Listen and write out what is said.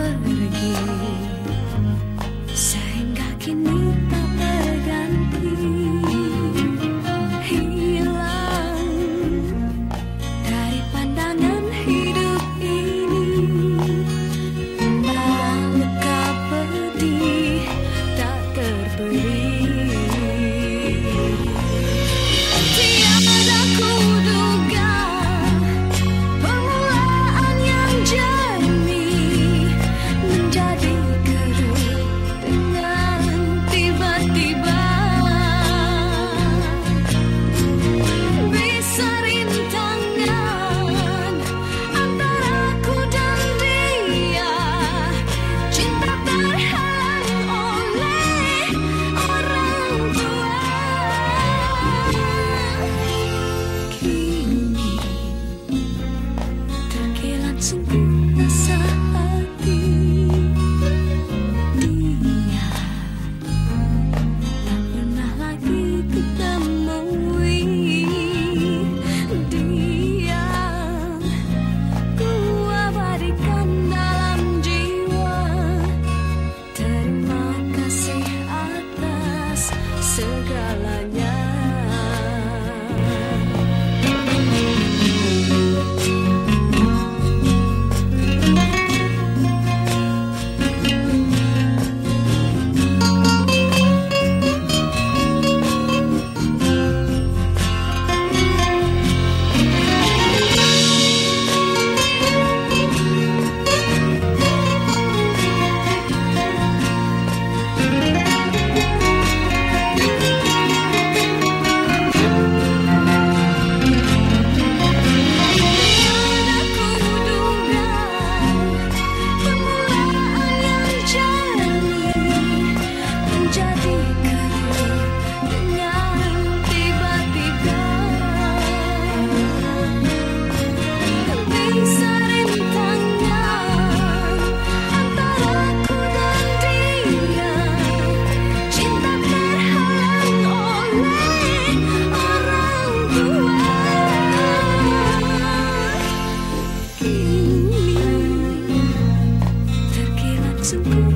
pergi You. Music.